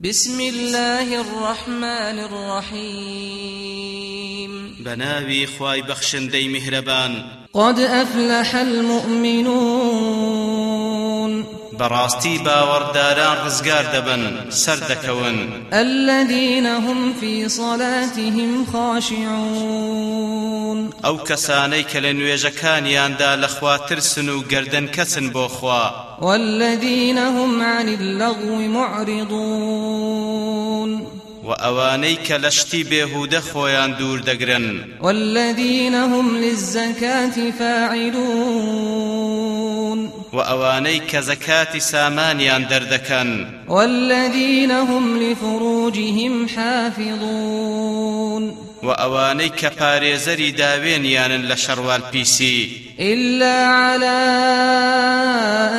بسم الله الرحمن الرحيم. بەناوی خوای بەخشندەی میهرەبان. قد أفلح المؤمنون. بەڕاستی باوەڕداران ڕزگار دەبن سەردەکەون. الذين هم في صلاتهم خاشعون. ئەو کەسانەی کە لە نوێژەکانیاندا لەخوا ترسن و گردن کەسن بۆ خوا والذين هم عن اللغو معرضون. و ئەوانەی کە لە شتی بێهودە خۆیان دوور دەگرن والذين هم للزكاة فاعلون. و ئەوانەی کە زەکاتی سامانیان دەردەکەن والذين هم لفروجهم حافظون. و ئەوانەی کە پارێزەری داوێنیانن لە شەڕوال پیسی. إلا على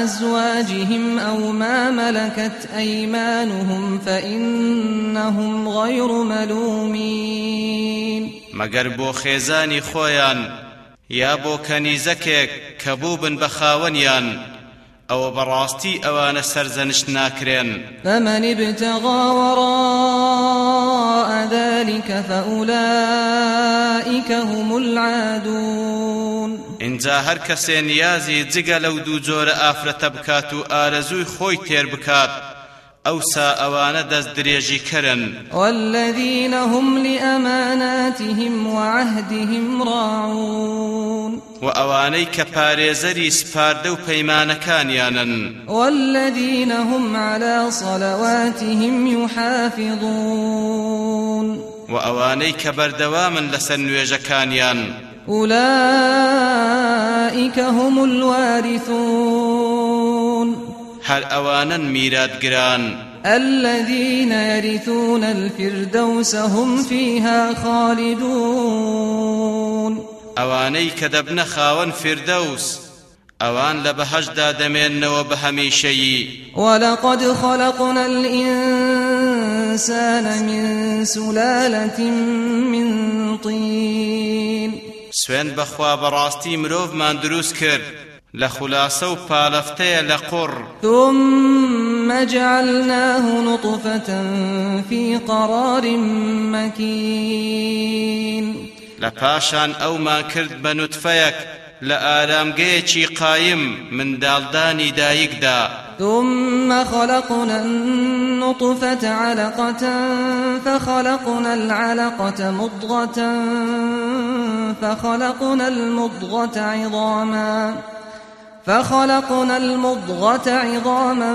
أزواجهم أو ما ملكت أيمانهم فإنهم غير ملومين. مەگەر بۆ خێزانی خۆیان یا بۆ کەنیزەکێک کە بوو بن بە خاوەنیان ئەوە بەڕاستی ئەوانە سەرزەنش ناکرێن. فمن ابتغى وراء ذلك فأولئك هم العادون. اینجا هەر کەسێ نیازی جگە لەو دوو جۆرە ئافرەتە بکات و ئارەزووی خۆی تێر بکات ئەوسا ئەوانە دەست درێژی کەرن والذين هم لأماناتهم وعهدهم راعون. و ئەوانەی کە پارێزەری سپاردە و پەیمانەکانیانن والذين هم على صلواتهم يحافظون. و ئەوانەی کە بەردەوامن لەسەر نوێژەکانیان أولئك هم الوارثون. هەر ئەوانن میراتگران الذين يرثون الفردوس هم فيها خالدون. ئەوانەی کە دەبنە خاوەن فردەوس ئەوان لە بەهەشدا دەمێننەوە بە هەمیشەیی ولقد خلقنا الإنسان من سلالة من طين. سوێن بەخوا بەڕاستی مرۆڤمان دروست کرد. لە خولاسە و پالەفتەیە لە قوڕ ثم جعلناه نطفة في قرار مكين. لە پاشان ئەومان کرد بە نوتفەیەک لە ئارامگەیەکی قایم منداڵدانی دایکدا. ثم خلقنا النطفة علقة فخلقنا العلقة مضغة فخلقنا المضغة عظاما فخلقنا المضغة عظاما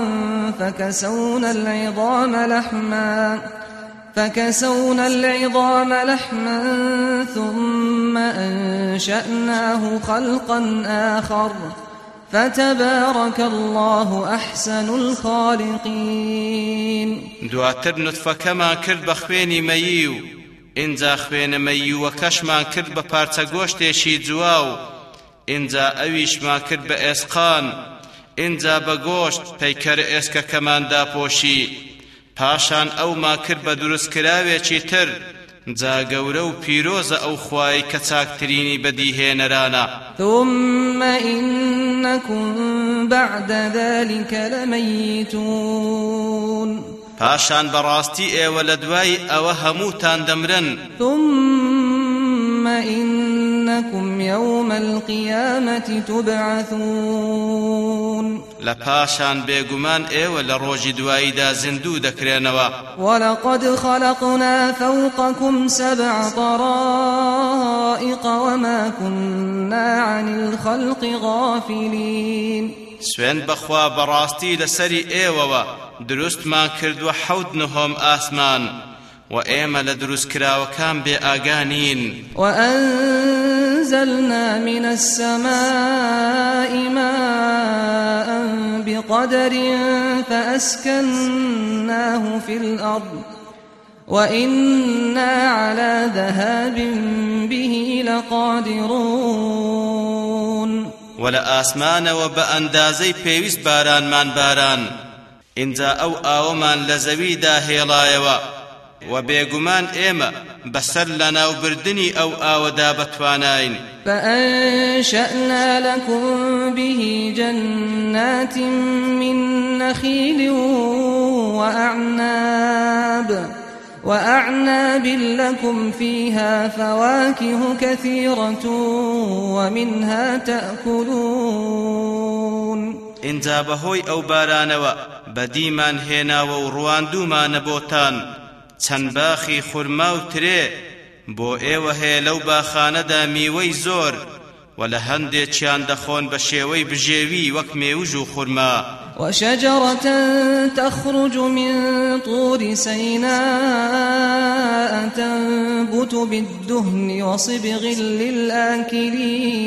فكسونا العظام لحما فكسونا العظام لحما ثم أنشأناه خلقا آخر. فتبارك الله أحسن الخالقين. دواتر نوتفەکەمان کرد بە خوێنی مەیی و ئینجا خوێنە مەیی و کەشمان کرد بە پارچە گۆشتێکی جووا و ئینجا ئەویشمان کرد بە ئێسقان ئینجا بە گۆشت پەیکەر ئێسکەکەمان داپۆشی. پاشان ئەوما کرد بە دروستکراوێکی تر جا گەورە و پیرۆزە ئەو خوای کە چاکترینی بەدیهێنەرانە. ثم إنكم بعد ذلك لميتون. پاشان بەڕاستی ئێوە لە دوای ئەوە هەمووتان دەمرن. ثم إنكم يوم القيامة تبعثون. لە پاشان بێگومان ئێوە لە ڕۆژی دواییدا زیندوو دەکرێنەوە. ولقد خلقنا فوقكم سبع طرائق وما كنا عن الخلق غافلين. سوێن بەخوا بەڕاستی لەسەری ئێوەوە دروستمان کردووە حەوت نهۆم ئاسمان. و ئێمە لە دروستکراوەکان بێ ئاگانین. وأنزلنا من السماء ماء بقدر فأسكناه في الأرض وإنا على ذهاب به لقادرون. و لە ئاسمانەوە بە ئەندازەی پێویست بارانمان باران. ئەو ئاوەمان لە زەویدا هێڵایەوە. و بێگومان ئێمە بەسەر لە ناوبردنی ئەو ئاوەدا فأنشأنا لكم به جنات من نخيل وأعناب وأعناب لكم فيها فواكه كثيرة ومنها تأكلون. ئینجا بەهۆی ئەو بارانەوە بەدیمان هێناوە و ڕواندومانە بۆتان چەند باخی خورما و ترێ بۆ ئێوە هەیە لەو باخانەدا میوەی زۆر و لە هەندێکیان دەخۆن بە شێوەی بژێوی وەک مێوژ و خورما. وشجرة تخرج من طور سيناء تنبت بالدهن وصبغ للآكلين.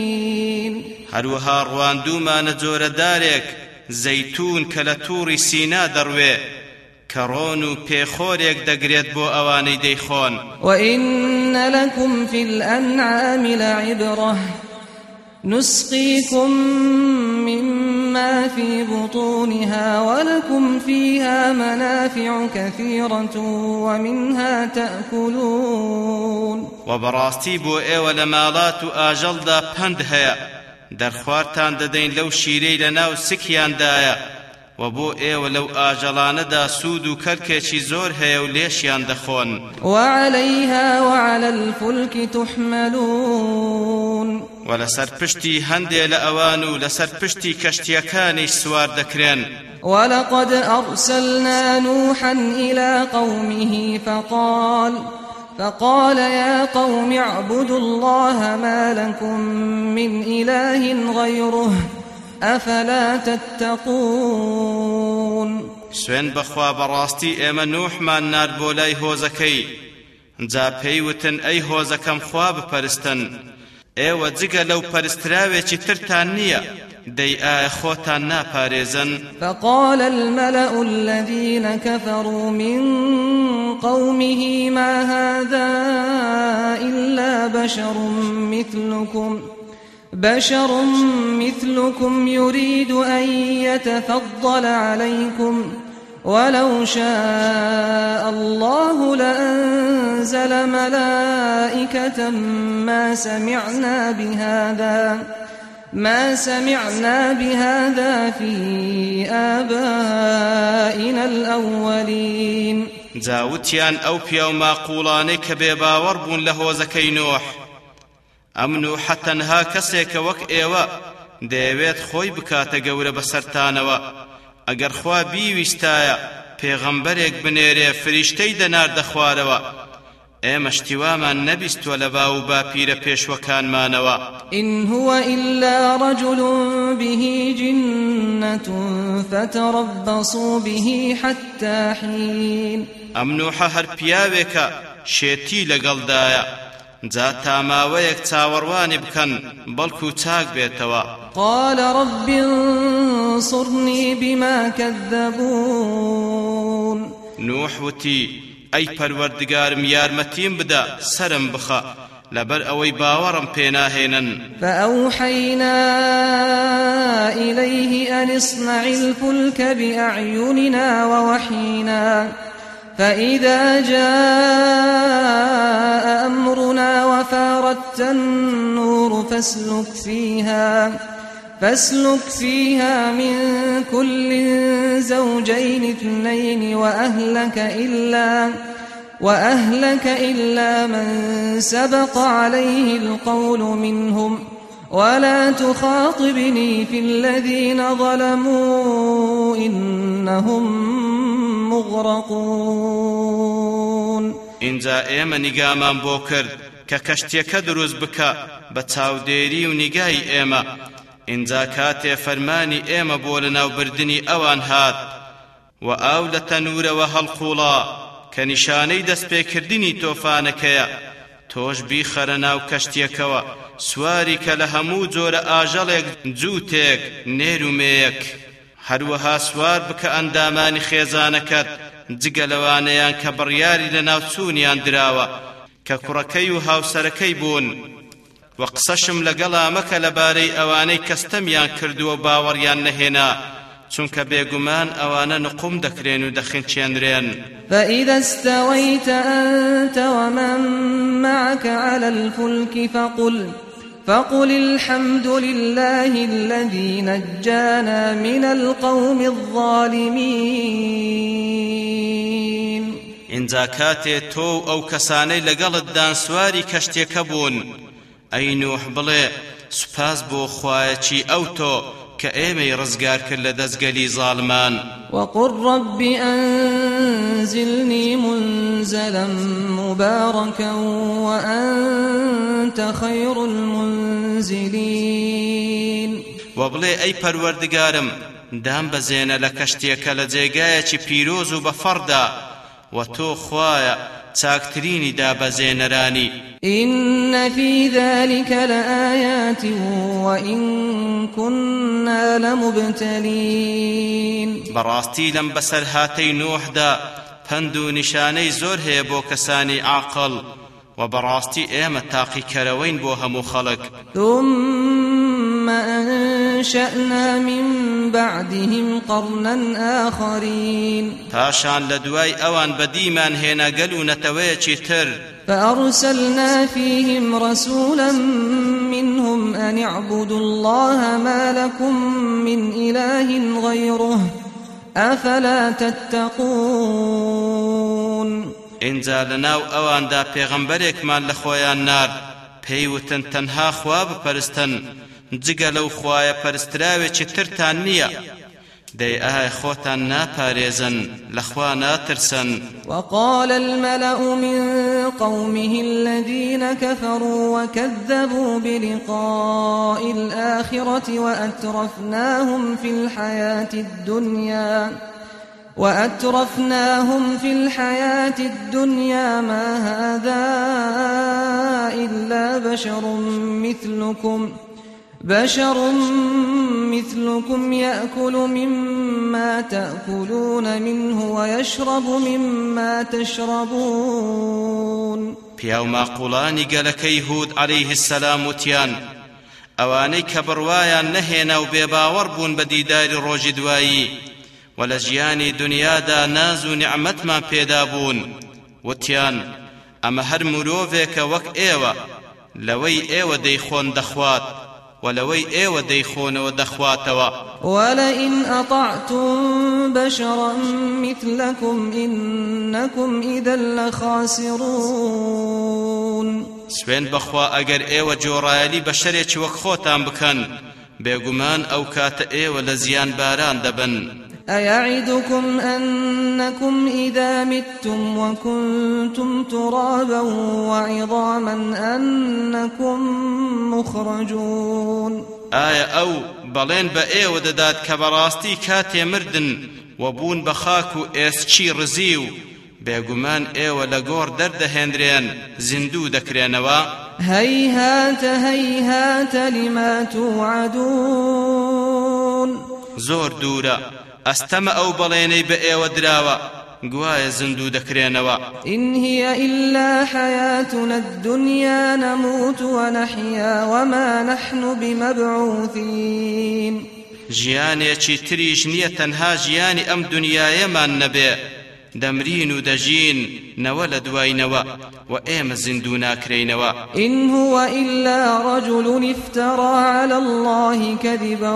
هەروەها ڕواندومانە جۆرەدارێک زەیتون کە لە تووڕی سینا دەڕوێ کە ڕۆن و پێخۆرێک دەگرێت بۆ ئەوانەی دەیخۆن. وإن لكم في الأنعام لعبرة نسقيكم مما في بطونها ولكم فيها منافع كثيرة ومنها تأكلون. وە بەڕاستی بۆ لە ماڵات و ئاژەڵدا پەند هەیە. دەرخوارتان دەدەین لەو شیرەی لە ناو سکیاندایە. و بۆ ئێوە لەو ئاژەڵانەدا سوود و کەڵکێکی زۆر هەیە و لێشیان دەخۆن. وعليها وعلى الفلك تحملون. و لەسەر پشتی هەندێ لە ئەوان و لەسەر پشتی کەشتیەکانیش سوار دەکرێن. ولقد أرسلنا نوحا إلى قومه فقال فقال يا قوم اعبدوا الله ما لكم من إله غيره. أفلا تتقون؟ سوێن بەخوا بەڕاستی ئێمە نوحمان نار بۆ لای هۆزەکەی. جا پێیوتن ئەی هۆزەکەم خوا بپەرستن. ئێوە جگە لەو پەرستراوێکی ترتان نییە. دەی ئایا خۆتان ناپارێزن؟ فقال الملأ الذين كفروا من قومه ما هذا إلا بشر مثلكم؟ بشر مثلكم يريد أن يتفضل عليكم ولو شاء الله لأنزل ملائكة ما سمعنا بهذا ما سمعنا بهذا في آبائنا الأولين. جاوتیان ئەو پیا و ماقوڵانەی کە بێباوەڕ بوون لە هۆزەکەی نۆح ئەمن و حەتەنها کەسێکە وەک ئێوە دەیەوێت خۆی بکاتە گەورە بەسەرتانەوە. ئەگەر خوا بیویستایە پێغەمبەرێک بنێرێ فریشتەی دەناردە خوارەوە ئێمە شتیوامان نەبیستوە لە باو باپیرە پێشوەکانمانەوە. إن هو إلا رجل به جنة فتربصوا به حتى حين. ئەم نوحە هەر پیاوێکە شێتی لەگەڵدایە. جا تاماوەیەک چاوەڕوانی بکەن بەڵکو و چاک بێتەوە قال رب انصرني بما كذبون. نوح وتی ئەی پەروەردگارم یارمەتیم بدە سرم بخە لەبەر ئەوەی باوەڕم پێناهێنن فأوحينا إليه أن اصنع الفلك بأعيننا ووحينا. فإذا جاء أمرنا وفاردت النور فاسلك فيها فاسلك فيها من كل زوجين اثنين وأهلك إلا وأهلك إلا من سبق عليه القول منهم. ولا تخاطبني في الذين ظلموا إنهم مغرقون. اینجا ئێمە نیگامان بۆ کرد کە کەشتێکە دروست بکە بە چاودێری و نیگای ئێمە. ئینجا کاتێ فەرمانی ئێمە بۆ لەناوبردنی ئەوان هات. و ئاو لە تەنورەوە هەڵقوڵا کە نیشانەی دەستپێکردنی تۆفانەکەیە. تۆش بیخەرە ناو کەشتێکەوە سواری کە لە هەموو جۆرە ئاژەڵێک جووتێک نێرومەیەک هەروەها سوار بکە ئەندامانی خێزانەکەت. جگە کە بڕیاری لە ناوچوونیان دراوە کە کوڕەکەی و هاوسەرەکەی بوون. و قسەشم لەگەڵا مەکە لەبارەی ئەوانەی کەستەمیان کردووە باوەڕیان نەهێنا چونکە بێگومان ئەوانە نقوم دەکرێن و دەخینچێنرێن فإذا استويت أنت ومن معك على الفلك فقل فقل الحمد لله الذي نجانا من القوم الظالمين. ئینجا کاتێ تۆ ئەو کەسانەی لەگەڵتدان سواری کەشتێکە بوون ئەی نوح بڵێ سوپاس بۆ خوایەکی ئەو تۆ کە ئێمەی ڕزگار کرد لە دەستگەلی زاڵمان. وقل رب أنزلني منزلا مباركا وأنت خير المنزلين. وبڵێ ئەی پەروەردگارم دام بەزێنە لە کەشتێکە لە جێگایەکی پیرۆز و بەفەڕدا و تۆ خوایە چاکترینی دابەزێنەرانی إن في ذلك لآيات وإن كنا لمبتلين. بەڕاستی لەم بەسەرهاتەی نوح دا پەند و نیشانەی زۆر هەیە بۆ کەسانی عاقڵ وە بەڕاستی ئێمە تاقیکەرەوەین بۆ هەموو خەڵک ثم أنشأنا من بعدهم قرنا آخرين. پاشان لدواي أوان بديمان هنا قلو نتويچي تر. فأرسلنا فيهم رسولا منهم أن اعبدوا الله ما لكم من إله غيره. أفلا تتقون؟ اینجا لەناو ئەواندا پێغەمبەرێکمان لە خۆیان نار. پێیوتن تەنها خوا بپەرستن جگە لەو خوایە پەرستراوێکی ترتان نییە. دەی ئاهای خۆتان ناپارێزن لەخوا ناترسن. وقال الملأ من قومه الذين كفروا وكذبوا بلقاء الآخرة وأترفناهم في الحياة الدنيا وأترفناهم في الحياة الدنيا ما هذا إلا بشر مثلكم ۖ. بشر مثلكم يأكل مما تأكلون منه ويشرب مما تشربون. پیاو ماقولانی گەلەکەی هود عليه السلام وتیان ئەوانەی کە بڕوایان نەهێنا و بێباوەڕ بوون بە دیداری ڕۆژی دوایی ناز و نیعمەتمان پێدا بوون. وتیان ئەمە هەر مرۆڤێکە وەک ئێوە لەوەی ئێوە دەیخۆن ولوي ايوة ديخون ودخواتوا ولئن أطعتم بشرا مثلكم إنكم إذا لخاسرون. سوێند بەخوا ئەگەر ئێوە گوێڕایەڵی بەشەرێکی وەک خۆتان بکەن بێگومان ئەو کات ئێوە لە زیانباران دەبن. أيعدكم أنكم إذا متم وكنتم ترابا وعظاما أنكم مخرجون. آية أو بلين بأي وددات كبراستي كاتي مردن وبون بخاكو إسشي رزيو. بێگومان ئێوە لە گۆڕ دەردەهێنرێن زیندوو دەکرێنەوە هەیهاتە هەیهاتە لما توعدون. زۆر دوورە ئەستەمە ئەو بەڵێنەی بە ئێوە دراوە گوایە زندوو دەکرێنەوە إن هي إلا حياتنا الدنيا نموت ونحيا وما نحن بمبعوثين. ژیانێکی تریش نییە تەنها ژیانی ئەم دنیایەمان نەبێ دەمرین و دەژین نەوە لە دوایینەوە و ئێمە زیندوو ناکرێینەوە إن هو إلا رجل افترى على الله كذبا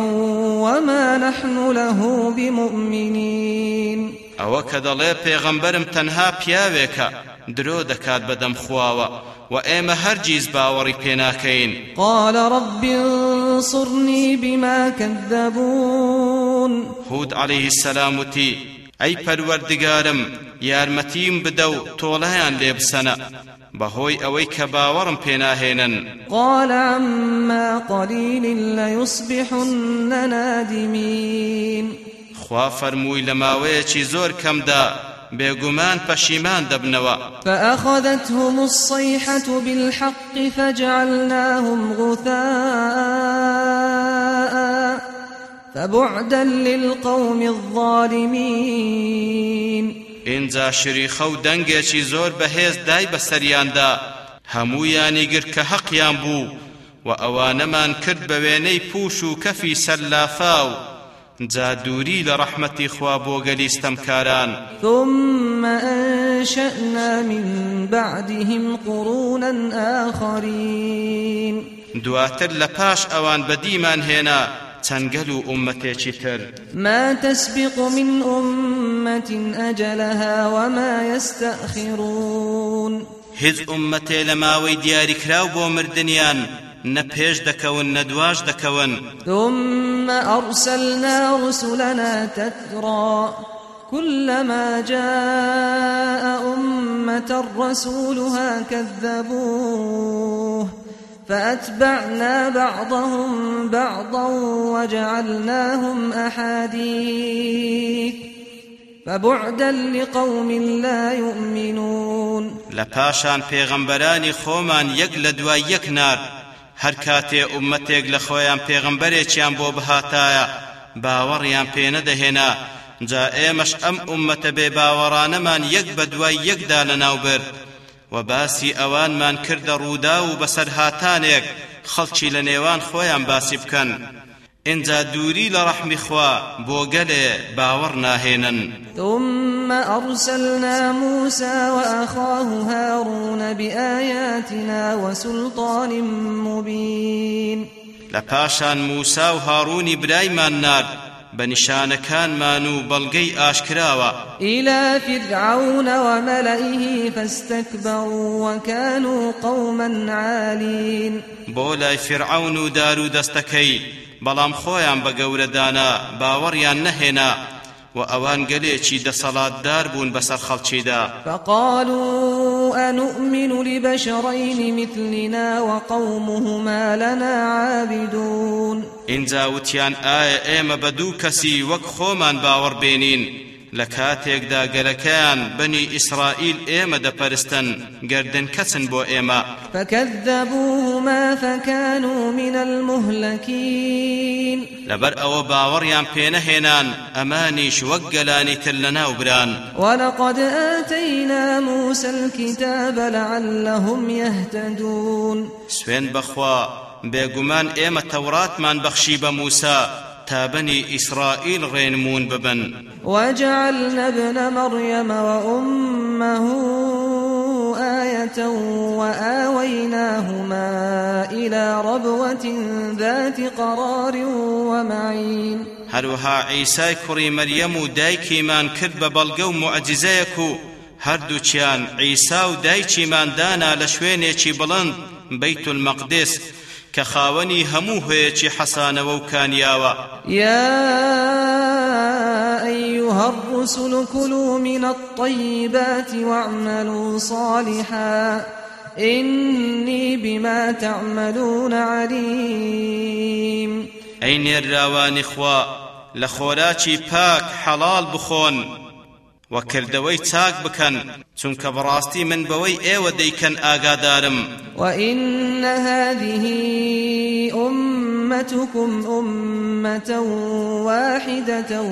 وما نحن له بمؤمنين. ئەوە کە دەڵێ پێغەمبەرم تەنها پیاوێکە درۆ دەکات بەدەم خواوە و ئێمە هەرگیز باوەڕی پێناکەین قال رب انصرني بما كذبون. هود عليه السلام وتی ئەی پەروەردگارم یارمەتیم بدە و تۆڵەیان لێ بسەنە. بەهۆی ئەوەی کە باوەڕم پێناهێنن. قال عما قليل ليصبحن نادمين. خوا فەرمووی لە ماوەیەکی زۆر کەمدا بێگومان پەشیمان دەبنەوە. فأخذتهم الصيحة بالحق فجعلناهم غثاء. فبعدا للقوم الظالمين. ئینجا شریخە و دەنگێکی زۆر بەهێز دای بەسەریاندا هەموویانی گر کە حەقیان بوو و ئەوانەمان کرد بە وێنەی پوش و کەفی سەلافا و جا دووری لە ڕەحمەتی خوا بۆ گەلیستەمکاران ثم أنشأنا من بعدهم قرونا آخرين دواتر لە پاش ئەوان بەدیمان هێنا چەنگەل و ئومەتێکی تر ما تسبق من أمة أجلها وما يستأخرون. هیچ ئومەتێ لە ماوەی دیاریکراو بۆ مردنیان نە پێش دەکەون نە دواش دەکەون. ثم أرسلنا رسلنا تترى كلما جاء أمة رسولها كذبوه فأتبعنا بعضهم بعضا وجعلناهم أحاديث فبعدا لقوم لا يؤمنون. لپاشان پیغمبرانی خومان یەک لە دوای یەک نار هەر کاتێ ئومەتێک لە خۆیان پێغمبەرێکیان بۆ بهاتایە باوەڕیان پێ نەدەهێنا. جا ئێمەش ئەم ئومەتە بێ باوەڕانەمان یەک بە دوای یەکدا لەناوبرد و باسی ئەوانمان کردە ڕوودا و بەسەر هاتانێک خەڵکی لە نێوان خۆیان باسی بکەن اینجا دووری لە ڕەحمی خوا بۆ گەلێ باوەڕ ناهێنن. ثم أرسلنا موسى وأخاه هارون بآياتنا وسلطان مبين. لپاشان موسا و هارونی برایمان نارد بنشانەکانمان و بەڵگەی ئاشکراوە. إلى فرعون وملئه فاستكبروا وكانوا قوما عالين. بۆ لای فرعون و دار و دەستەکەی بەڵام خۆیان بە گەورەدانا باوەڕیان نەهێنا و ئەوان گەلێکی دەسەڵاتدار بوون بەسەر خەڵکیدا. فقالوا أنؤمن لبشرين مثلنا وقومهما لنا عابدون. ئایا ئێمە بە دوو کەسی وەک خۆمان باوەڕ بێنین لە کاتێکدا گەلەکەیان بەنی ئیسرائیل ئێمە دەپەرستن گردن کەچن بۆ ئێمە. فكذبوهما فكانوا من المهلكين. لەبەر ئەوە باوەڕیان پێنەهێنان ئەمانیش وەک گەلانی تر لەناو بران. ولقد آتينا موسى الكتاب لعلهم يهتدون. سوێن بەخوا بێگومان ئێمە تەوراتمان بەخشی بە موسا. تا بني إسرائيل غينمون ببن. وجعلنا ابن مريم وأمه آية وآويناهما إلى ربوة ذات قرار ومعين. هروها عيسى كري مريم دايكي من كرب بلغو معجزيكو. هەردووچیان عیسا و دایکیمان دانا لە شوێنێکی بڵند بەیت المەقدس کە خاوەنی هەموو هەیەکی حەسانەوە و کانیاوە. يا أيها الرسل كلوا من الطيبات واعملوا صالحا. إني بما تعملون عليم. ئەی نێراوانی خوا لە خۆراکی پاک حەڵال بخۆن وكردوي تاك بكن چونك براستي من بوي ايوة ديكن آقادارم وإن هذه أمتكم أمة واحدة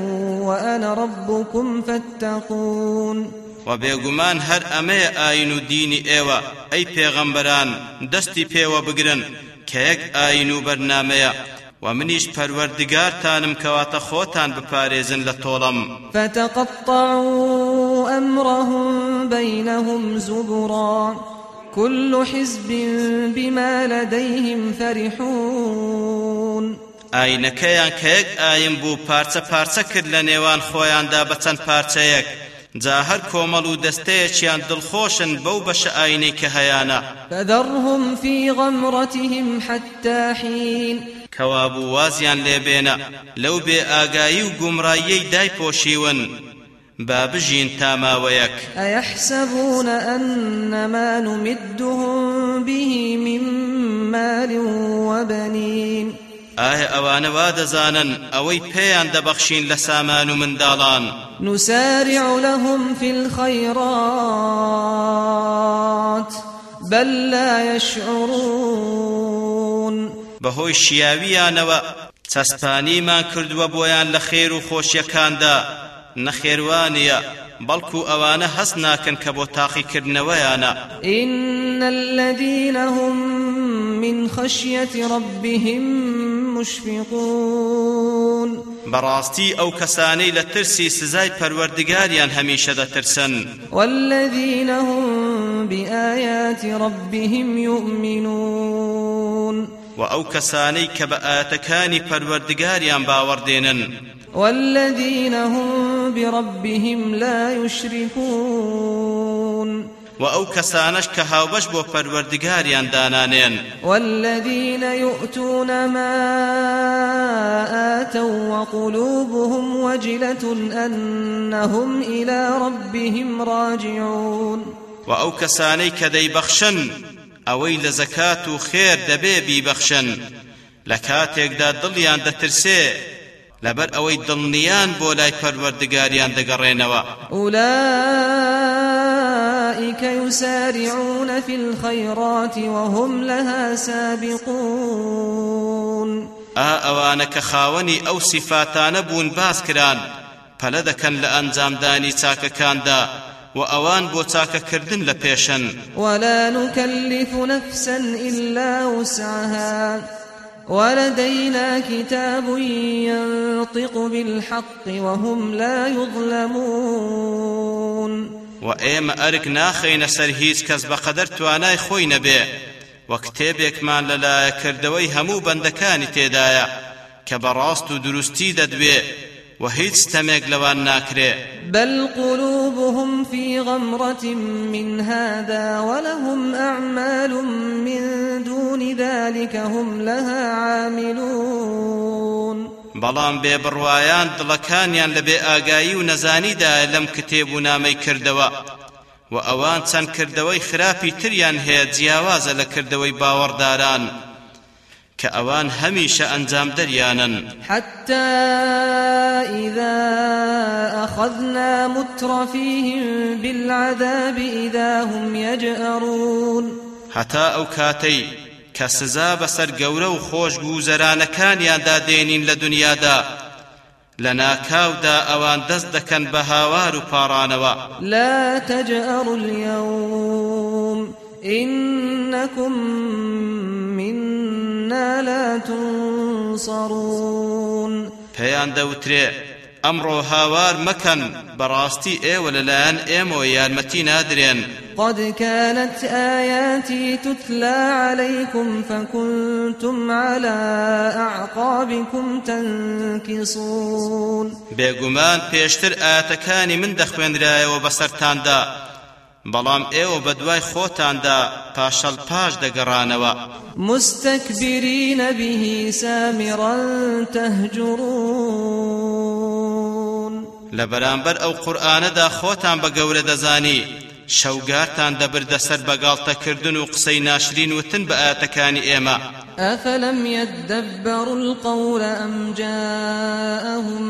وأنا ربكم فاتقون. وبيغمان هر أمي آينو ديني ايوة أي پیغمبران دستي پيوة بگرن كيك آينو ومنيش پروردگارتانم كواتا خوتان بپاريزن لطولم فتقطعوا أمرهم بينهم زبرا. كل حزب بما لديهم فرحون. ئاینەکەیان کە یەک ئاین بوو پارچە پارچە کرد لە نێوان خۆیاندا بە چەند پارچەیەک. جا هەر کۆمەڵ و دەستەیەکیان دڵخۆشن بەو بەشە ئاینەی کە هەیانە. فذرهم في غمرتهم حتى حين. کەوابوو وازیان لێبێنە لەو بێ ئاگایی و گومڕاییەی دایپۆشیون. با بژین تا ماوەیەک. ئەیحسەبوون ئەنەما نمدهم به من مال وبنين. ئایا ئەوانە وا دەزانن ئەوەی پێیان دەبەخشین لە سامان و منداڵان. نسارع لهم في الخيرات بل لا يشعرون. بەهۆی شیاویانەوە چەسپانیمان کردووە بۆیان لە خێر و خۆشیەکاندا. نەخێوانە بەڵکو ئەوانە هەست ناکەن کە بۆ تاقیکردنەوەیانە. إن الذين هم من خشية ربهم مشفقون. براستي أو كساني لترسي سزاي پروردگاريان هميشه دترسن والذين هم بآيات ربهم يؤمنون. و ئەو کەسانەی کە بە ئاەتەکانی پەروەردگاریان باوەڕدێنن والذين هم بربهم لا يشركون. و ئەو کەسانش کە هاوبەش بۆ پەروەردگاریان دانانێن والذين يؤتون ما آتوا وقلوبهم وجلة أنهم إلى ربهم راجعون. و ئەو کەسانەی کە دەیبەخشن ئەوەی لە زەکات و خێر دەبێ بیبەخشن. لە کاتێکدا دڵیان دەترسێ لەبەر ئەوەی دڵنیان بۆ لای پەروەردگاریان دەگەڕێنەوە. أولئك يسارعون في الخيرات وهم لها سابقون. ئا ئەوانە کە خاوەنی ئەو سیفاتانە بوون باس کران. پەلە دەکەن لە ئەنجامدانی چاکەکاندا. و ئەوان بۆ چاکەکردن لە پێشن. ولا نكلف نفسا إلا وسعها ولدينا كتاب ينطق بالحق وهم لا يظلمون. وإيما أرك ناخين سر هيز كز بقدر تواناي خوي نبي وكتابك لا للا كردوي همو بندكاني تيدايا كبراست درستي ددبي وهيج ستمك لوان ناكري بل قلوبهم في غمرة من هذا ولهم أعمال من دون ذلك هم لها عاملون. بەڵام بێبڕوایان دڵەکانیان لە بێ ئاگایی و نەزانیدا لەم کتێب و نامەی کردەوە. و ئەوان چەند کردەوەی خراپی تریان هەیە جیاوازە لە کردەوەی باوەڕداران. كأوان هميش أنزام دريانا حتى إذا أخذنا مترفيهم بالعذاب إذا هم يجأرون. حتى أو كاتي كسزا بسر قورو خوش قوزران كان يادا دينين لدنيا دا لنا كاودا أوان دزدكا بهاوار بارانوا لا تجأروا اليوم إنكم لا تنصرون. پێیان دەوترێ ئەمڕۆ هاوار مەکەن بەڕاستی ئێوە لەلایەن ئێمەوە یارمەتی نادرێن. قد كانت آياتي تتلى عليكم فكنتم على أعقابكم تنكصون. بێگومان پێشتر ئاەتەکانی من دەخوێنرایەوە بەسەرتاندا. بەڵام ئێوە بە دوای خۆتاندا پاشەڵ پاش دەگەڕانەوە. مستكبرين به سامرا تهجرون. لە بەرامبەر ئەو قورئانەدا خۆتان بە گەورە دەزانی. شەوگارتان دەبردە سەر بەگاڵتەکردن و قسەی ناشرین وتن بە ئێمە. أفلم يدبروا القول أم جاءهم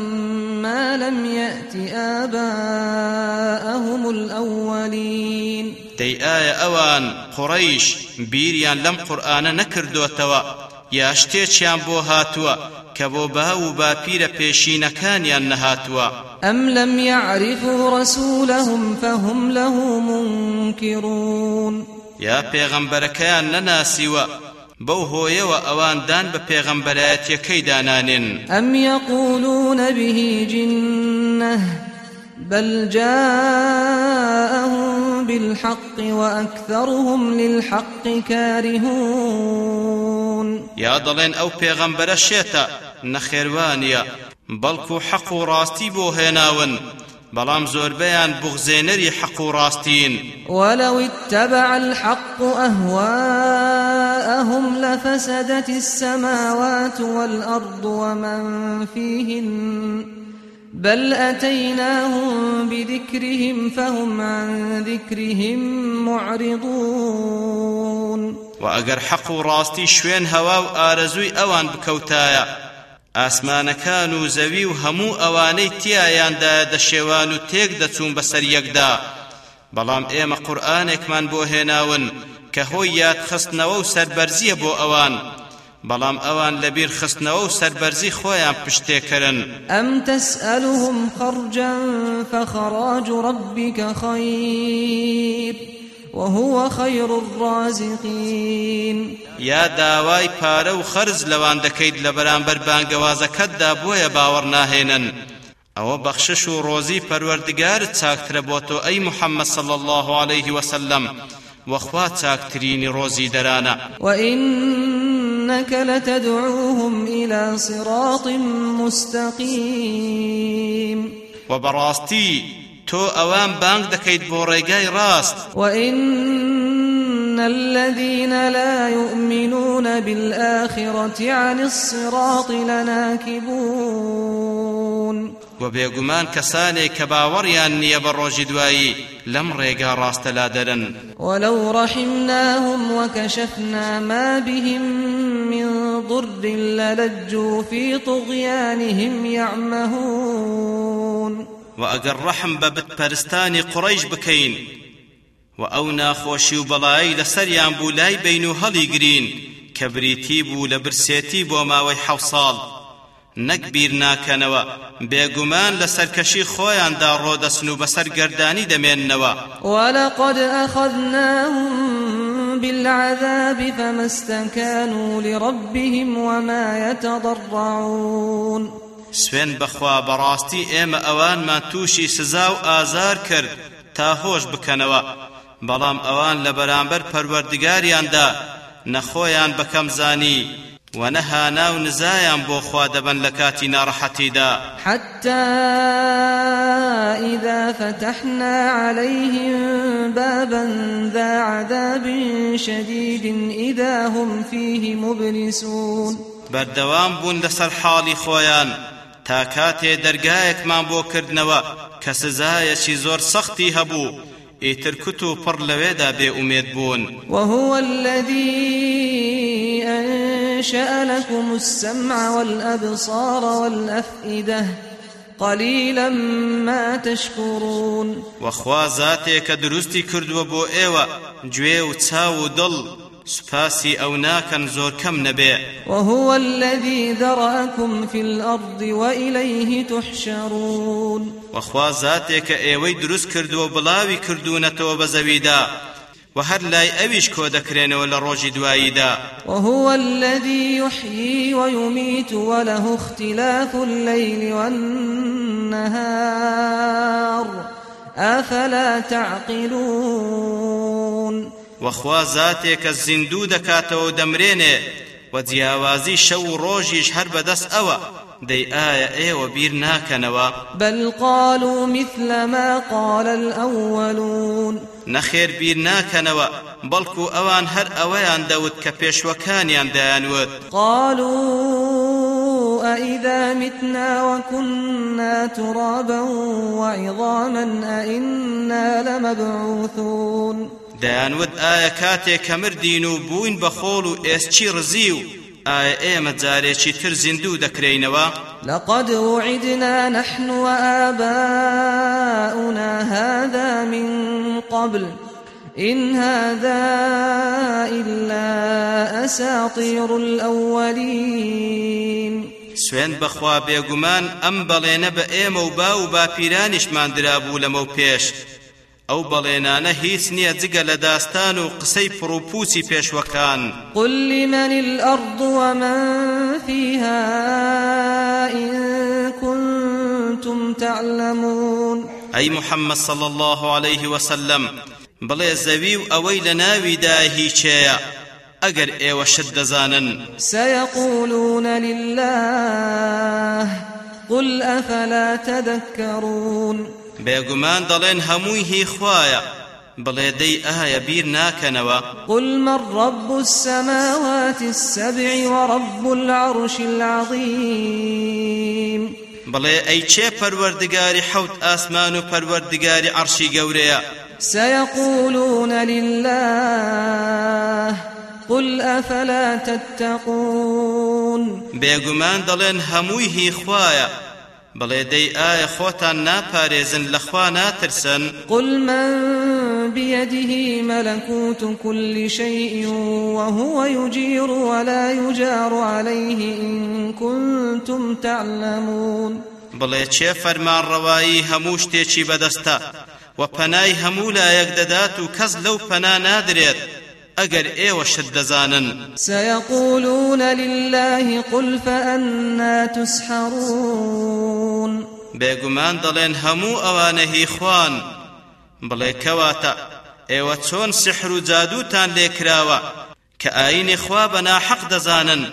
ما لم يأت آباءهم الأولين؟ دەی ئایا ئەوان قڕەیش بیریان لەم قورئانە نەکردوتەوە یا شتێکیان بۆ هاتووە کە بۆ با و باپیرە پێشینەکانیان نەهاتووە. أم لم يعرفوا رسولهم فهم له منكرون؟ یا پێغەمبەرەکەیان نەناسیوە بەو هۆیەوە ئەوان دان بە پێغەمبەرایەتیەکەی دانانێن أم يقولون به جنة بل جاءهم بالحق وأكثرهم للحق كارهون. يا دلين أو پیغمبر نخيروانيا بلكو حق راستي بو هناون بلام زوربيان بغزينري حق راستين ولو اتبع الحق أهواءهم لفسدت السماوات والأرض ومن فيهن بل أتيناهم بذكرهم فهم عن ذكرهم معرضون. وأجر حق راستي شوين هوا آرزوي أوان بكوتايا ئاسمانەکان و زەوی و هەموو ئەوانەی تیایاندا دەشێوان و تێک دەچوون بەسەر یەکدا. بەڵام ئێمە قورئانێکمان بۆ هێناون کە هۆی یادخستنەوە و سەربەرزیە بۆ ئەوان. بەڵام ئەوان لەبیر خستنەوە و سەربەرزی خۆیان پشتێکردن ئەم تەسئلهم خەرجا فخراج ربك خير وهو خير الرازقين. يا داوای پارە و خەرز لەوان دەکەیت لە بەرامبەر بانگەوازەکەتدا بۆیە باوەڕ ناهێنن. ئەوە بەخشش و ڕۆزی پەروەردگارت چاکترە بۆ تۆ ئەی محەممەد صلى الله عليه وسلم. وە خوا چاکترینی ڕۆزی دەرانە. وإن إنك لتدعوهم إلى صراط مستقيم. وە بەڕاستی تۆ ئەوان بانگ دەکەیت بۆ ڕێگای ڕاست وإن الذين لا يؤمنون بالآخرة عن الصراط لناكبون. و بێگومان کەسانێک کە باوەڕیان نییە بە ڕۆژی دوایی لەم ڕێگا ڕاستەلا دەرن. ولو رحمناهم وكشفنا ما بهم من ضر للجوا في طغيانهم يعمهون. و ئەگەر ڕەحم بە بتپەرستانی قڕەیش بکەین. و ئەو ناخۆشی و بەڵایی لەسەریان بوو لای بین و هەڵی گرین کە بریتی بوو لە برسێتی بۆ ماوەی حەو ساڵ. نەک بیر ناکەنەوە بێگومان لە سەرکەشی خۆیاندا ڕۆدەسن و بەسەر أخذناهم بالعذاب فما استكانوا لربهم وما يتضرعون. سوێن بەخوا بەڕاستی ئێمە ئەوانمان تووشی سزا و ئازار کرد تا هۆش بکەنەوە. بەڵام ئەوان لە بەرامبەر پەروەردگاریاندا نەخۆیان بەکەم زانی وە نە هاناو نزایان بۆ خوا دەبەن لە کاتی ناڕەحەتی دا حتى إذا فتحنا عليهم بابا ذا عذاب شديد إذا هم فيه مبلسون. بەردەوام بوون لەسەر حاڵی خۆیان تا کاتێ دەرگایەکمان بۆ کردنەوە کە سزایەکی زۆر سەختی هەبوو. ئیتر کت و پڕ لەوێدا بێ ئومێد بوون. وهو الذي أنشأ لكم السمع والأبصار والأفئدة قليلا ما تشكرون. وخوا ذاتێکە دروستی کردووە بۆ ئێوە گوێ و چاو و دڵ. سپاسی ئەو ناکەن زۆر کەم نەبێ. وهو الذي ذرأكم في الأرض وإليه تحشرون. وخوا ذاتێکە ئێوەی دروست کردووە بڵاوی کردوونەتەوە بە زەویدا. و هەر لای ئەویش کۆ دەکرێنەوە لە ڕۆژی دواییدا. وهو الذي يحيي ويميت وله اختلاف الليل والنهار. أفلا تعقلون؟ وەخوا زاتێکە زیندوو دەکاتەوە و دەمرێنێ و جیاوازی شەو و ڕۆژیش هەر بەدەست ئەوە دەی ئایا ئێوە بیر ناکەنەوە قالوا مثل ما قال الأولون. نەخێر بیر ناکەنەوە بەڵکو ئەوان هەر ئەوەیان دەوت کە پێشوەکانیان دەیانوت قالوا أئذا متنا وكنا ترابا وعظاما أئنا لمبعوثون. دەیانوت ئایا کاتێک کە مردین و بووین بە خۆڵ و ئێسچی ڕزی و؟ ئایا ئێمە جارێکی تر زیندوو دەکرێینەوە؟ لقد وعدنا نحن وآباؤنا هذا من قبل إن هذا إلا أساطير الأولين. سوێن بەخوا بێگومان ئەم بەڵێنە بە ئێمە و با و باپیرانیشمان درابوو لەمە و پێش. ئەو بەڵێنانە هیچ نییە جگە لە داستان و قسەی پڕوپوسی پێشوەکان. قل لمن الأرض ومن فيها إن كنتم تعلمون. ئەی محەممەد صلى الله عليه وسلم بڵێ زەوی و ئەوەی لە ناویدا هیچەیە ئەگەر ئێوە شت دەزانن. سيقولون لله قل أفلا تذكرون. بێگومان دەڵێن هەمووی هی خوایە بڵێ دەی ئایا بیر ناکەنەوە؟ قل من رب السماوات السبع ورب العرش العظيم بڵێ ئەی چێ پەروەردگاری حەوت ئاسمان و پەروەردگاری عەرشی گەورەیە؟ سيقولون لله قل أفلا تتقون بێگومان دەڵێن هەمووی هی بڵێ دەی ئایا خۆتان ناپارێزن لەخوا ناترسن؟ قل من بيده ملكوت كل شيء وهو يجير ولا يجار عليه إن كنتم تعلمون. بڵێ چێ فەرمان ڕەوایی هەموو شتێکی بەدەستە؟ و پەنای هەموو لایەک دەدات و کەس لەو پەنا نادرێت. ئەگەر ئێوە شت دەزانن سيقولون لله قل فأنا تسحرون. بێگومان دەڵێن هەموو ئەوانە هی خوان. بڵێ کەواتە ئێوە چۆن سحر و جادوتان لێکراوە کە ئاینێ خوا بە ناحەق دەزانن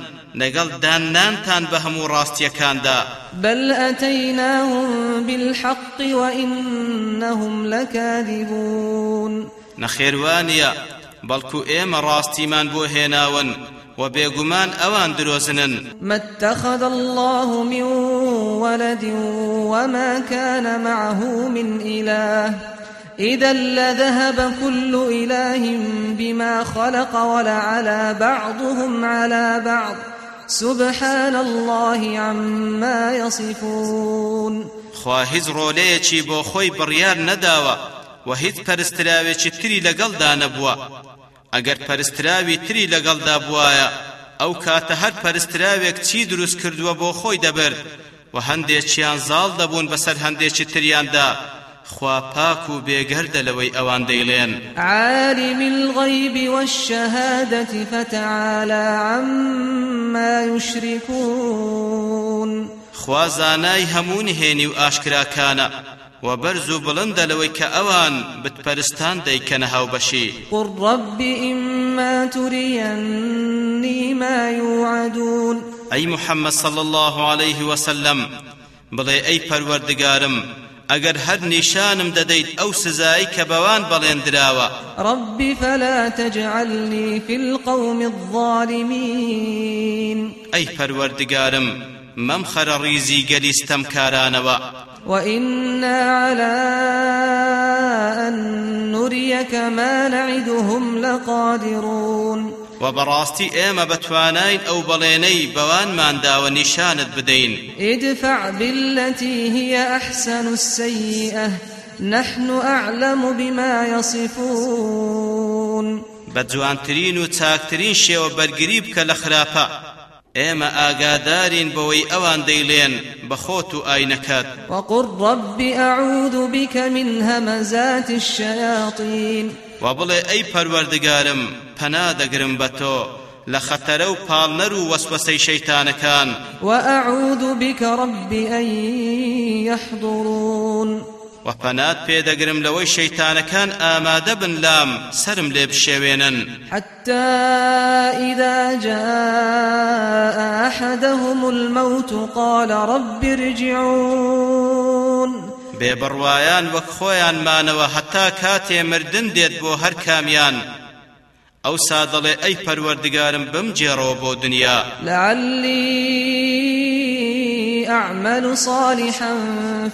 لەگەڵ داننانتان بە هەموو ڕاستیەکاندا بل أتيناهم بالحق وإنهم لكاذبون نەخێوانە بەڵکو ئێمە ڕاستیمان بۆ هێناون و بێگومان ئەوان درۆزنن. ما اتخذ الله من ولد وما كان معه من إله. إذا لذهب كل إله بما خلق ولعلى بعضهم على بعض. سبحان الله عما يصفون. خوا هیچ ڕۆلەیەکی بۆ خۆی بڕیار نەداوە و هیچ پەرستراوێکی تری لەگەڵدا نەبووە. ئەگەر پەرستراوی تری لەگەڵدا بوایە ئەو کاتە هەر پەرستراوێک چی دروست کردووە بۆ خۆی دەبرد؟ و هەندێکیان زاڵ دەبوون بەسەر هەندێکی تریاندا خوا پاک و بێگەردە لەوەی ئەوان دەیڵێن عالم الغيب والشهادة فتعالى عما يشركون خوا زانای هەموو نهێنی و ئاشکراکانە. و بەرز و بڵندە لەوەی کە ئەوان بتپەرستان دەیکەنە هاوبەشی قل رب إما تريني ما يوعدون. ئەی محەممەد صلى الله عليه وسلم بڵێ ئەی پەروەردگارم ئەگەر هەر نیشانم دەدەیت ئەو سزایی کە بەوان بەڵێندراوە رب فلا تجعلني في القوم الظالمين ئەی پەروەردگارم مەم خەرە ڕیزی گەلیستەم کارانەوە وإنا على أن نريك ما نعدهم لقادرون و بەڕاستی ئێمە بەتوانین ئەو بەڵێنەی بەوانمانداوە نیشانت بدەین. ادفع بالتي هي أحسن السيئة. نحن أعلم بما يصفون. بە جوانترین و چاکترین شێوە بەرگری بکە لە خراپە. ئێمە ئاگادارین بەوەی ئەوان دەیڵێن بە خۆت و ئاینەکەت وقل رب أعوذ بك من همزات الشياطين. و بڵێ ئەی پەروەردگارم پەنا دەگرم بە تۆ. لە خەتەرە و پاڵنەر و وەسوەسەی شەیتانەکان. وأعوذ بك رب أن يحضرون. و پەنات پێدەگرم لەوەی شەیتانەکان ئامادە بن لام سرم لێ بشێوێنن. حتى إذا جاء أحدهم الموت قال رب ارجعون. بێبڕوایان وەک خۆیان مانەوە هەتا کاتێ مردن دێت بۆ هەر کامیان. ئەو سادڵێ ئەی پەروەردگارم بمجێڕەوە بۆ دنیا. لعلي أعمل صالحا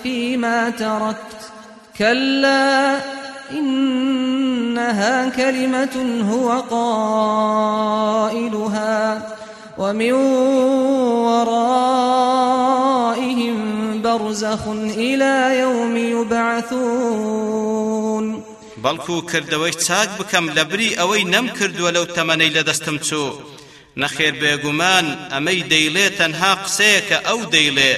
فيما تركت. كلا إنها كلمة هو قائلها ومن ورائهم برزخ إلى يوم يبعثون. بەڵکو کردەوەی چاک بکەم لە بری ئەوەی نەم کردووە لەو دەستم چوو. نەخێر بێگومان ئەمەی دەیڵێ تەنها قسەیەکە ئەو دەیڵێ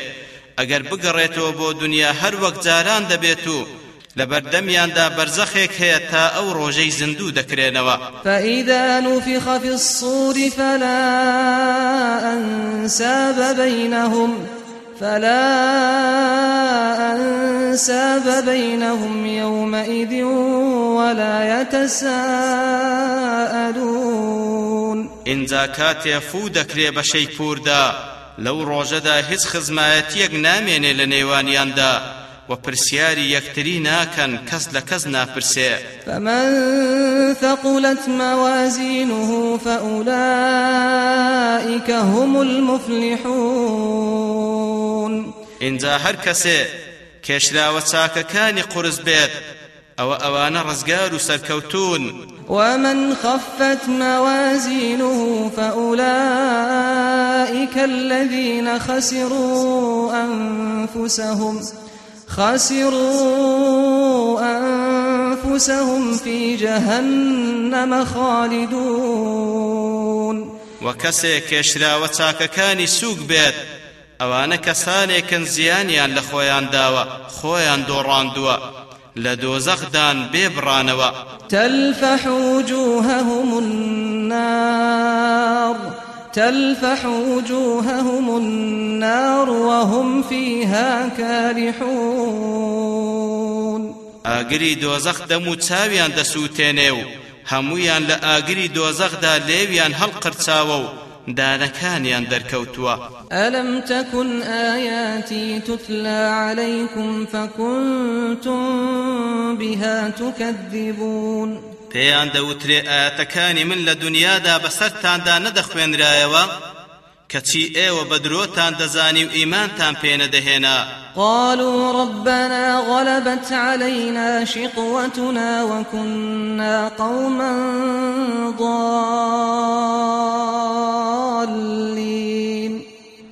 ئەگەر بگەڕێتەوە بۆ دنیا هەر وەک جاران دەبێت و لە بەردەمیاندا بەرزەخێک هەیە تا ئەو ڕۆژەی زیندوو دەکرێنەوە. فإذا نفخ في الصور فلا أنساب بينهم فلا أنساب بينهم يومئذ ولا يتساءلون. ئینجا کاتێ فوو دەکرێ بە شەیپوردا لەو ڕۆژەدا هیچ خزمایەتیەک نامێنێ لە نێوانیاندا و پرسیاری یەکتری ناکەن کەس لە کەس ناپرسێ فمن ثقلت موازينه فأولئك هم المفلحون. ئینجا هەر کەسێ کێشراوە چاکەکانی قورس بێت ئەوە ئەوانە ڕزگار و سەرکەوتون ومن خفت موازينه فأولئك الذين خسروا أنفسهم خسروا أنفسهم في جهنم خالدون. وكسي كشرا وتاككاني سوق بيت ئەوانە کەسانێکن زیانیان لە خۆیان داوە خۆیان دۆڕاندووە. لە دۆزەخدان بێبڕانەوە. تلفح وجوههم النار تلفح وجوههم النار وهم فيها كالحون ئاگری دۆزەخ دەم و چاویان دەسووتێنێ و هەمویان لە ئاگری دۆزەخدا لێویان هەڵقرچاوە و دانەکانیان دەرکەوتووە. ألم تكن آياتي تتلى عليكم فكنتم بها تكذبون؟ پێیان دەوترێ ئاەتەکانی من لە دنیادا بەسەرتاندا نەدەخوێنرایەوە؟ کەچی ئێوە بە درۆتان دەزانی و ئیمانتان پێ نەدەهێنا. قالوا ربنا غلبت علينا شقوتنا وكنا قوما ضالين.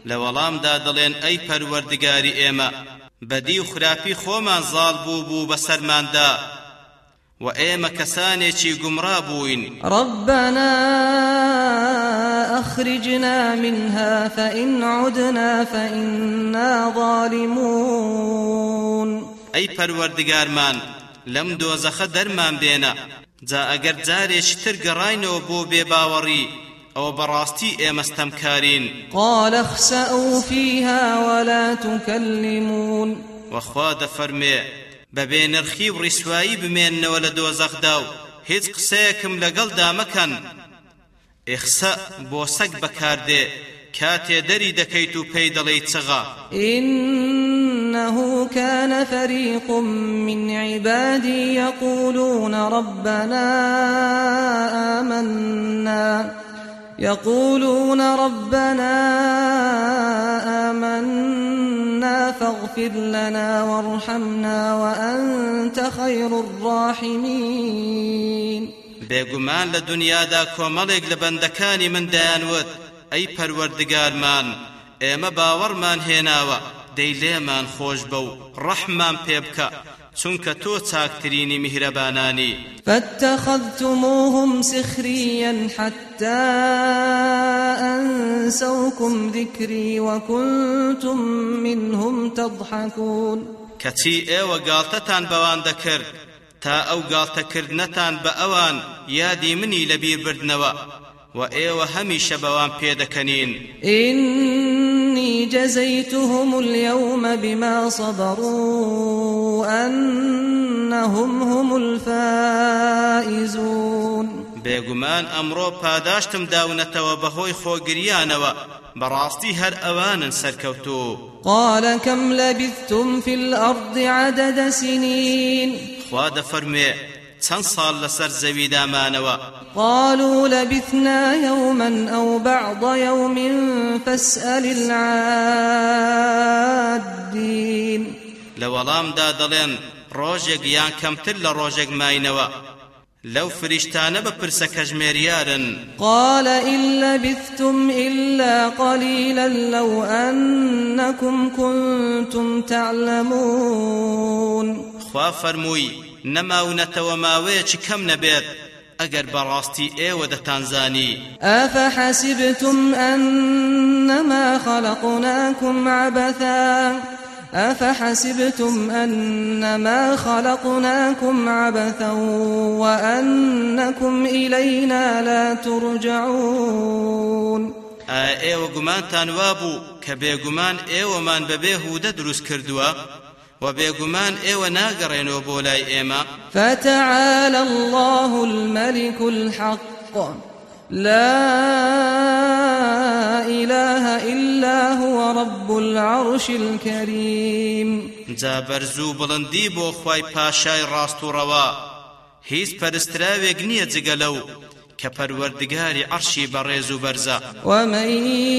لەوەڵامدا دەڵێن ئەی پەروەردگاری ئێمە بەدی و خراپی خۆمان زاڵ بوو بوو وإيما كسانيشي قمرابوين ربنا أخرجنا منها فإن عدنا فإنا ظالمون. أي پروردگار من لم دوزخ درمان بينا جا اگر تر گەڕاینەوە بۆ بێباوەڕی ئەوە بەڕاستی ئێمەستەمکارین قال اخسأوا فيها ولا تكلمون. وخوا دەفەرمێ بەبێ نرخی و ڕیسوایی بمێننەوە لە دۆزەخدا و هیچ قسەیەکم لەگەڵدا مەکەن ئێخسە بۆ سەگ بەکاردێ. کاتێ دەری دەکەیت و پێی دەڵێی چغا. إنه كان فريق من عبادي يقولون ربنا آمنا. يقولون ربنا آمنا فاغفر لنا وارحمنا وأنت خير الراحمين. بێگومان لە دنیادا کۆمەڵێک لە بەندەکانی من دەیانوت ئەی پەروەردگارمان ئێمە باوەڕمان هێناوە. دەی لێمان خۆش بە و ڕەحمان پێ بکە. چونکە تۆ چاکترینی میهرەبانانی. فاتخذتموهم سخريا حتى أنسوكم ذكري وكنتم منهم تضحكون. كتي أيوه قالتتان بوان دكر تا أو قالتكردنتان بأوان يادي مني لبير بردنوا وإيوه هميش بوان بيدكنين إني جزيتهم اليوم بما صبروا أنهم هم الفائزون. بێگومان ئەمڕۆ پاداشتم داونەتەوە بەهۆی خۆگریانەوە. بەڕاستی هەر ئەوانن سەرکەوتو. قال كم لبثتم في الأرض عدد سنين؟ خوا دەفەرمێ چەند ساڵ لەسەر زەوی دامانەوە قالوا لبثنا يوما أو بعض يوم فاسأل العادين. لەوەڵامدا دەڵێن ڕۆژێک یان کەمتر لە ڕۆژێک ماینەوە. لو فرشتان بپرس كجميريارن قال إن لبثتم إلا قليلا لو أنكم كنتم تعلمون. خوا فرموي نماونەتەوە ماوەیەکی کەم نەبێت؟ ئەگەر بەڕاستی ئێوە دەتانزانی. ئەفەحەسیبتم ئەنەما خەلقناکم عبەثا أفحسبتم أنما خلقناكم عبثا وأنكم إلينا لا ترجعون؟ ئێوە گومانتان وابوو کە بێگومان ئێوەمان بەبێ هودە دروست کردووە و بێگومان ئێوە ناگەڕێنەوە بۆ لای ئێمە. فتعالى الله الملك الحق. لا إله إلا هو رب العرش الكريم. جا بەرزی و بڵندی بۆ خوای پاشای ڕاست و ڕەوا هیچ پەرستراوێک نییە جگە لەو كپروردگار عرشي بريز برزا ومن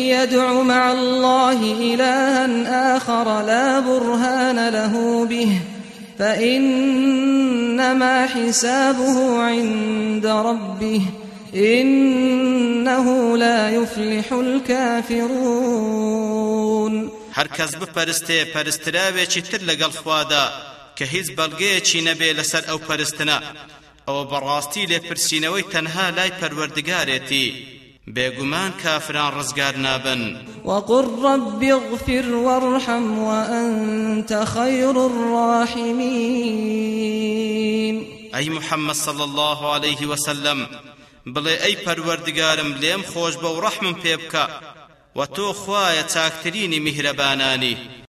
يدع مع الله إلها آخر لا برهان له به فإنما حسابه عند ربه. إنه لا يفلح الكافرون. هر کس بپرسته پرستراوێکی تر لەگەڵ خوادا کە هیچ بەڵگەیەکی نەبێ لەسەر ئەو پەرستنە. ئەوە بەڕاستی لێپرسینەوەی تەنها لای پەروەردگارێتی. بێگومان کافران ڕزگار نابن. وقل رب اغفر وارحم وأنت خير الراحمين. أي محمد صلى الله عليه وسلم بڵێ ئەی پەروەردگارم لێم خۆش بە و ڕەحمم پێ بکە و تۆ خوایە چاکترینی میهرەبانانی.